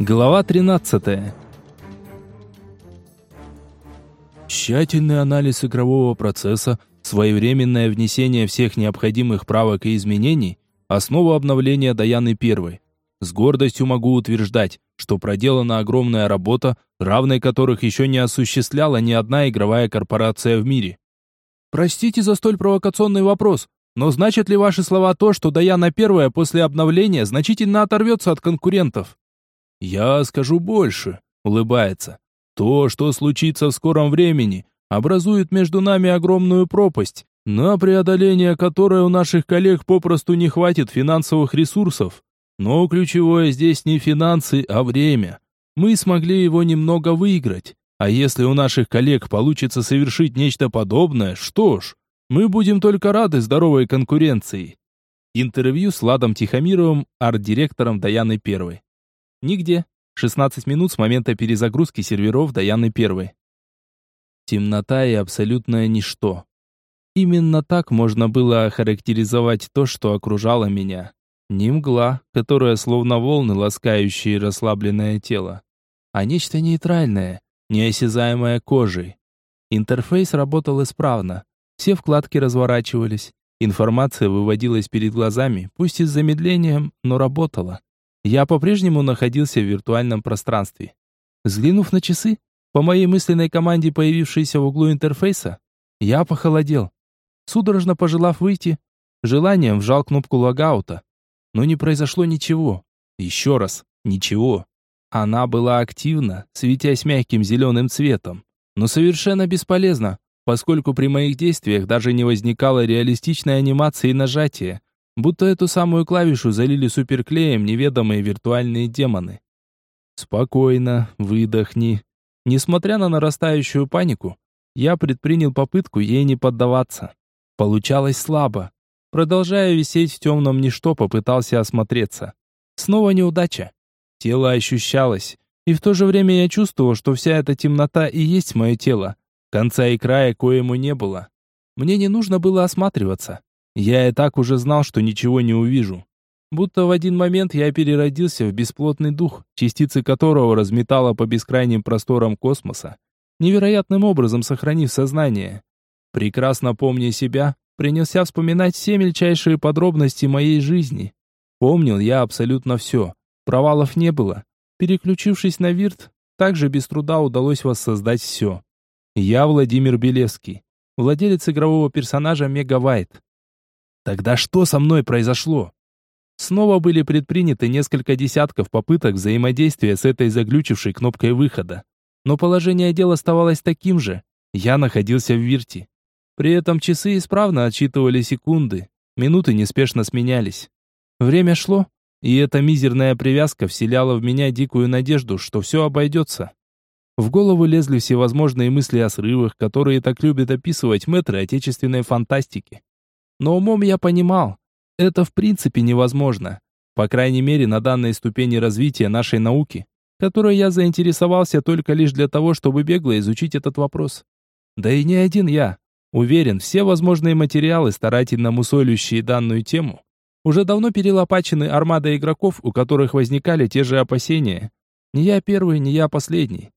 Глава 13. Тщательный анализ игрового процесса, своевременное внесение всех необходимых правок и изменений – основа обновления Даяны Первой. С гордостью могу утверждать, что проделана огромная работа, равной которых еще не осуществляла ни одна игровая корпорация в мире. Простите за столь провокационный вопрос, но значат ли ваши слова то, что Даяна Первая после обновления значительно оторвется от конкурентов? «Я скажу больше», — улыбается. «То, что случится в скором времени, образует между нами огромную пропасть, на преодоление которой у наших коллег попросту не хватит финансовых ресурсов. Но ключевое здесь не финансы, а время. Мы смогли его немного выиграть. А если у наших коллег получится совершить нечто подобное, что ж, мы будем только рады здоровой конкуренции». Интервью с Ладом Тихомировым, арт-директором Даяны Первой. Нигде. 16 минут с момента перезагрузки серверов Даяны Первой. Темнота и абсолютное ничто. Именно так можно было охарактеризовать то, что окружало меня. Не мгла, которая словно волны, ласкающие расслабленное тело, а нечто нейтральное, неосязаемое кожей. Интерфейс работал исправно. Все вкладки разворачивались. Информация выводилась перед глазами, пусть и с замедлением, но работала. Я по-прежнему находился в виртуальном пространстве. Взглянув на часы, по моей мысленной команде, появившейся в углу интерфейса, я похолодел. Судорожно пожелав выйти, желанием вжал кнопку логаута. Но не произошло ничего. Еще раз, ничего. Она была активна, светясь мягким зеленым цветом, но совершенно бесполезна, поскольку при моих действиях даже не возникало реалистичной анимации нажатия, будто эту самую клавишу залили суперклеем неведомые виртуальные демоны. Спокойно, выдохни. Несмотря на нарастающую панику, я предпринял попытку ей не поддаваться. Получалось слабо. Продолжая висеть в темном ничто, попытался осмотреться. Снова неудача. Тело ощущалось, и в то же время я чувствовал, что вся эта темнота и есть мое тело. Конца и края коему не было. Мне не нужно было осматриваться. Я и так уже знал, что ничего не увижу. Будто в один момент я переродился в бесплотный дух, частицы которого разметало по бескрайним просторам космоса, невероятным образом сохранив сознание. Прекрасно помня себя, принялся вспоминать все мельчайшие подробности моей жизни. Помнил я абсолютно все. Провалов не было. Переключившись на вирт, также без труда удалось воссоздать все. Я Владимир Белевский, владелец игрового персонажа Мегавайт. Тогда что со мной произошло? Снова были предприняты несколько десятков попыток взаимодействия с этой заглючившей кнопкой выхода. Но положение дел оставалось таким же. Я находился в вирте. При этом часы исправно отсчитывали секунды, минуты неспешно сменялись. Время шло, и эта мизерная привязка вселяла в меня дикую надежду, что все обойдется. В голову лезли всевозможные мысли о срывах, которые так любят описывать мэтры отечественной фантастики. Но умом я понимал, это в принципе невозможно. По крайней мере, на данной ступени развития нашей науки, которой я заинтересовался только лишь для того, чтобы бегло изучить этот вопрос. Да и не один я. Уверен, все возможные материалы, старательно мусолющие данную тему, уже давно перелопачены армадой игроков, у которых возникали те же опасения. Не я первый, не я последний.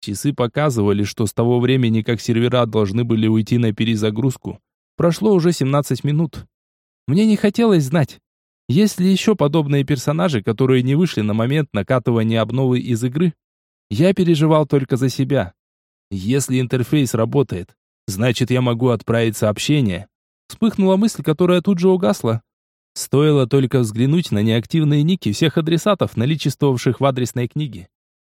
Часы показывали, что с того времени, как сервера должны были уйти на перезагрузку, Прошло уже 17 минут. Мне не хотелось знать, есть ли еще подобные персонажи, которые не вышли на момент накатывания обновы из игры. Я переживал только за себя. Если интерфейс работает, значит я могу отправить сообщение. Вспыхнула мысль, которая тут же угасла. Стоило только взглянуть на неактивные ники всех адресатов, наличествовавших в адресной книге.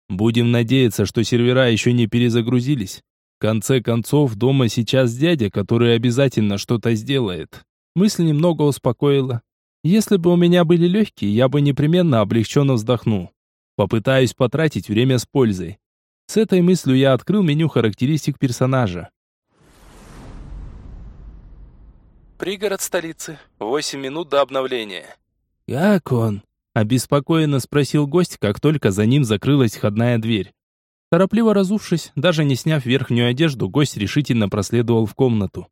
Будем надеяться, что сервера еще не перезагрузились конце концов, дома сейчас дядя, который обязательно что-то сделает. Мысль немного успокоила. Если бы у меня были легкие, я бы непременно облегченно вздохнул. Попытаюсь потратить время с пользой. С этой мыслью я открыл меню характеристик персонажа. Пригород столицы. Восемь минут до обновления. «Как он?» – обеспокоенно спросил гость, как только за ним закрылась входная дверь. Торопливо разувшись, даже не сняв верхнюю одежду, гость решительно проследовал в комнату.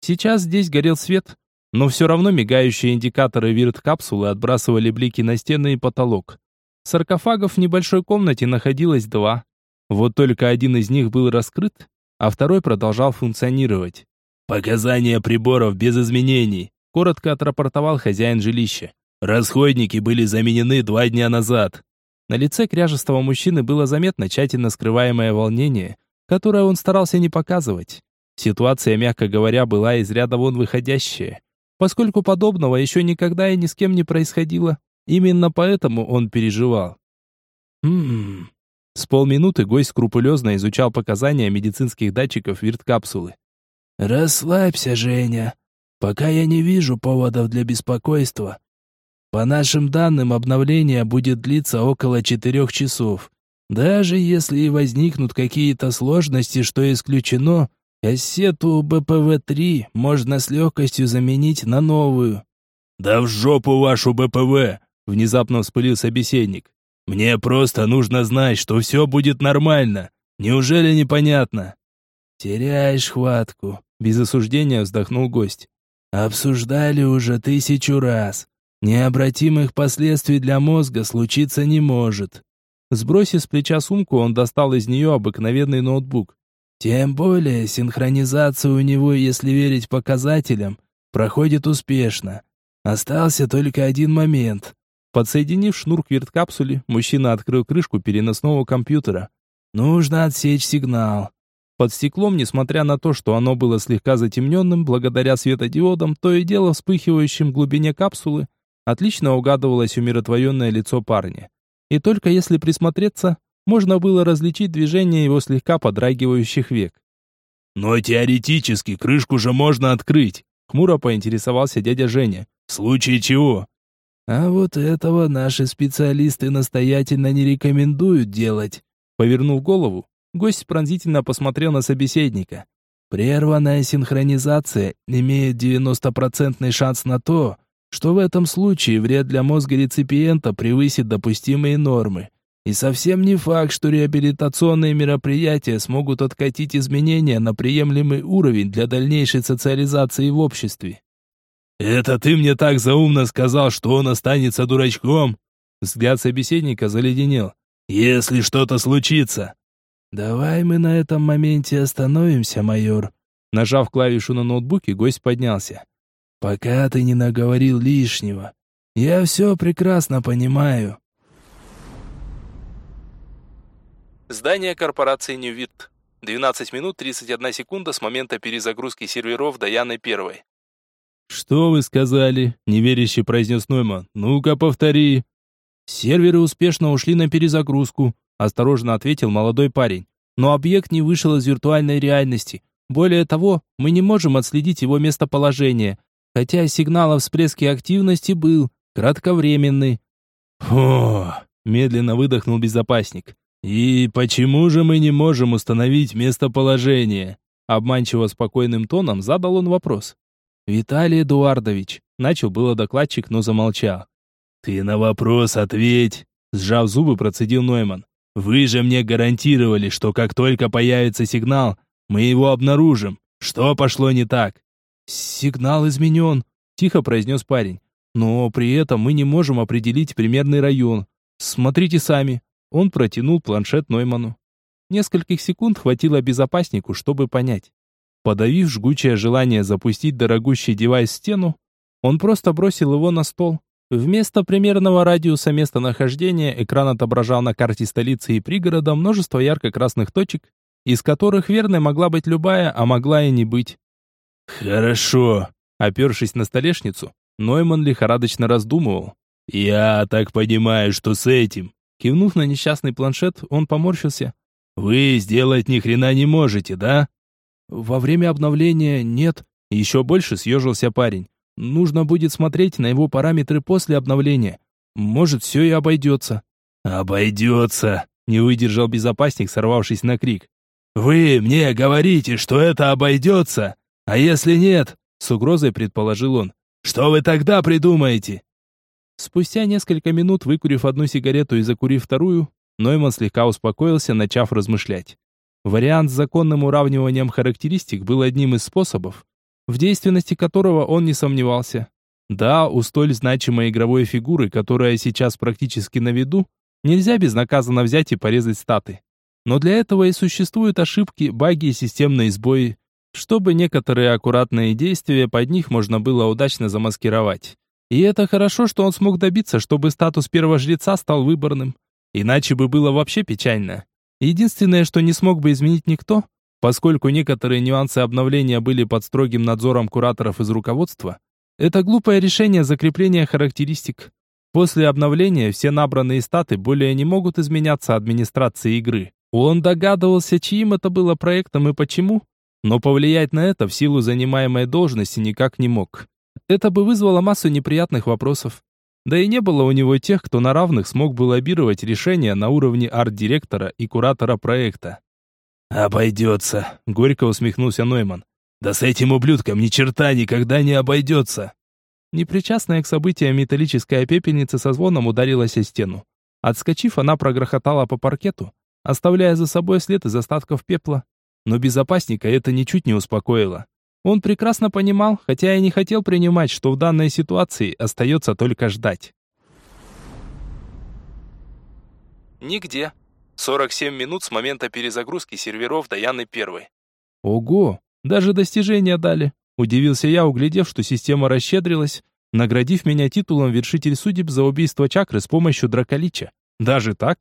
Сейчас здесь горел свет, но все равно мигающие индикаторы вирт-капсулы отбрасывали блики на стены и потолок. Саркофагов в небольшой комнате находилось два. Вот только один из них был раскрыт, а второй продолжал функционировать. «Показания приборов без изменений», — коротко отрапортовал хозяин жилища. «Расходники были заменены два дня назад». На лице кряжестого мужчины было заметно тщательно скрываемое волнение, которое он старался не показывать. Ситуация, мягко говоря, была из ряда вон выходящая, поскольку подобного еще никогда и ни с кем не происходило. Именно поэтому он переживал. «Хм...» С полминуты гость скрупулезно изучал показания медицинских датчиков вирт-капсулы. «Расслабься, Женя. Пока я не вижу поводов для беспокойства. По нашим данным, обновление будет длиться около четырех часов. Даже если и возникнут какие-то сложности, что исключено, кассету БПВ-3 можно с легкостью заменить на новую». «Да в жопу вашу БПВ!» — внезапно вспылил собеседник. Мне просто нужно знать, что все будет нормально. Неужели непонятно?» «Теряешь хватку», — без осуждения вздохнул гость. «Обсуждали уже тысячу раз. Необратимых последствий для мозга случиться не может». Сбросив с плеча сумку, он достал из нее обыкновенный ноутбук. «Тем более синхронизация у него, если верить показателям, проходит успешно. Остался только один момент. Подсоединив шнур к вирткапсуле, мужчина открыл крышку переносного компьютера. «Нужно отсечь сигнал». Под стеклом, несмотря на то, что оно было слегка затемненным, благодаря светодиодам, то и дело вспыхивающим в глубине капсулы, отлично угадывалось умиротворенное лицо парня. И только если присмотреться, можно было различить движение его слегка подрагивающих век. «Но теоретически крышку же можно открыть», — хмуро поинтересовался дядя Женя. «В случае чего?» А вот этого наши специалисты настоятельно не рекомендуют делать. Повернув голову, гость пронзительно посмотрел на собеседника. Прерванная синхронизация имеет 90% шанс на то, что в этом случае вред для мозга реципиента превысит допустимые нормы. И совсем не факт, что реабилитационные мероприятия смогут откатить изменения на приемлемый уровень для дальнейшей социализации в обществе. «Это ты мне так заумно сказал, что он останется дурачком?» Взгляд собеседника заледенел. «Если что-то случится». «Давай мы на этом моменте остановимся, майор». Нажав клавишу на ноутбуке, гость поднялся. «Пока ты не наговорил лишнего. Я все прекрасно понимаю». Здание корпорации Ньювит. 12 минут 31 секунда с момента перезагрузки серверов Даяны Первой. «Что вы сказали?» – неверяще произнес Нойман. «Ну-ка, повтори». «Серверы успешно ушли на перезагрузку», – осторожно ответил молодой парень. «Но объект не вышел из виртуальной реальности. Более того, мы не можем отследить его местоположение, хотя сигнал о всплеске активности был, кратковременный». «Фу!» – медленно выдохнул безопасник. «И почему же мы не можем установить местоположение?» Обманчиво спокойным тоном задал он вопрос. «Виталий Эдуардович», — начал было докладчик, но замолчал. «Ты на вопрос ответь», — сжав зубы, процедил Нойман. «Вы же мне гарантировали, что как только появится сигнал, мы его обнаружим. Что пошло не так?» «Сигнал изменен», — тихо произнес парень. «Но при этом мы не можем определить примерный район. Смотрите сами». Он протянул планшет Нойману. Нескольких секунд хватило безопаснику, чтобы понять. Подавив жгучее желание запустить дорогущий девайс в стену, он просто бросил его на стол. Вместо примерного радиуса местонахождения экран отображал на карте столицы и пригорода множество ярко-красных точек, из которых верной могла быть любая, а могла и не быть. «Хорошо», — опершись на столешницу, Нойман лихорадочно раздумывал. «Я так понимаю, что с этим...» Кивнув на несчастный планшет, он поморщился. «Вы сделать ни хрена не можете, да?» Во время обновления нет. Еще больше съежился парень. Нужно будет смотреть на его параметры после обновления. Может, все и обойдется. Обойдется, не выдержал безопасник, сорвавшись на крик. Вы мне говорите, что это обойдется? А если нет? С угрозой предположил он. Что вы тогда придумаете? Спустя несколько минут, выкурив одну сигарету и закурив вторую, Нойман слегка успокоился, начав размышлять. Вариант с законным уравниванием характеристик был одним из способов, в действенности которого он не сомневался. Да, у столь значимой игровой фигуры, которая сейчас практически на виду, Нельзя безнаказанно взять и порезать статы. Но для этого и существуют ошибки, баги и системные сбои, чтобы некоторые аккуратные действия под них можно было удачно замаскировать. И это хорошо, что он смог добиться, чтобы статус первого жреца стал выборным. Иначе бы было вообще печально. Единственное, что не смог бы изменить никто, поскольку некоторые нюансы обновления были под строгим надзором кураторов из руководства, это глупое решение закрепления характеристик. После обновления все набранные статы более не могут изменяться администрацией игры. Он догадывался, чьим это было проектом и почему, но повлиять на это в силу занимаемой должности никак не мог. Это бы вызвало массу неприятных вопросов. Да и не было у него тех, кто на равных смог бы лоббировать решения на уровне арт-директора и куратора проекта. «Обойдется», — горько усмехнулся Нойман. «Да с этим ублюдком ни черта никогда не обойдется». Непричастная к событиям металлическая пепельница со звоном ударилась о стену. Отскочив, она прогрохотала по паркету, оставляя за собой след из остатков пепла. Но безопасника это ничуть не успокоило. Он прекрасно понимал, хотя и не хотел принимать, что в данной ситуации остается только ждать. Нигде. 47 минут с момента перезагрузки серверов до Яны первой. Ого, даже достижения дали. Удивился я, углядев, что система расщедрилась, наградив меня титулом вершитель судеб за убийство чакры с помощью драколича. Даже так?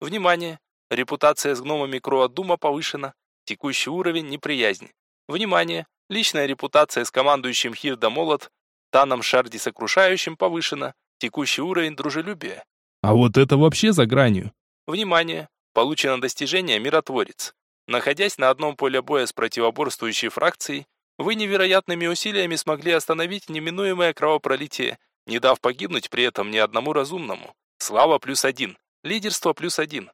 Внимание! Репутация с гномами Кроадума повышена. Текущий уровень – неприязнь. Внимание! Личная репутация с командующим Хирда Молот, Таном Шарди Сокрушающим повышена. Текущий уровень дружелюбия. А вот это вообще за гранью. Внимание! Получено достижение Миротворец. Находясь на одном поле боя с противоборствующей фракцией, вы невероятными усилиями смогли остановить неминуемое кровопролитие, не дав погибнуть при этом ни одному разумному. Слава плюс один. Лидерство плюс один.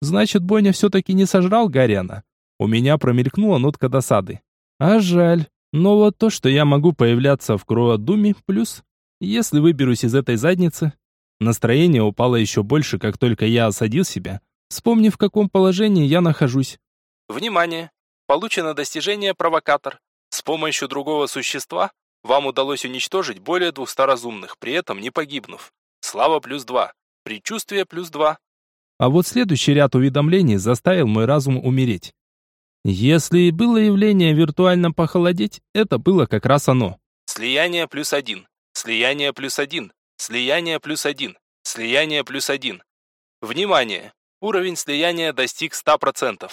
Значит, Боня все-таки не сожрал Гаряна. У меня промелькнула нотка досады. А жаль. Но вот то, что я могу появляться в Кроадуме, плюс. Если выберусь из этой задницы. Настроение упало еще больше, как только я осадил себя, вспомнив, в каком положении я нахожусь. Внимание! Получено достижение «Провокатор». С помощью другого существа вам удалось уничтожить более 200 разумных, при этом не погибнув. Слава плюс 2. Предчувствие плюс 2. А вот следующий ряд уведомлений заставил мой разум умереть. Если и было явление виртуально похолодеть, это было как раз оно. Слияние плюс один. Слияние плюс один. Слияние плюс один. Слияние плюс один. Внимание! Уровень слияния достиг 100%.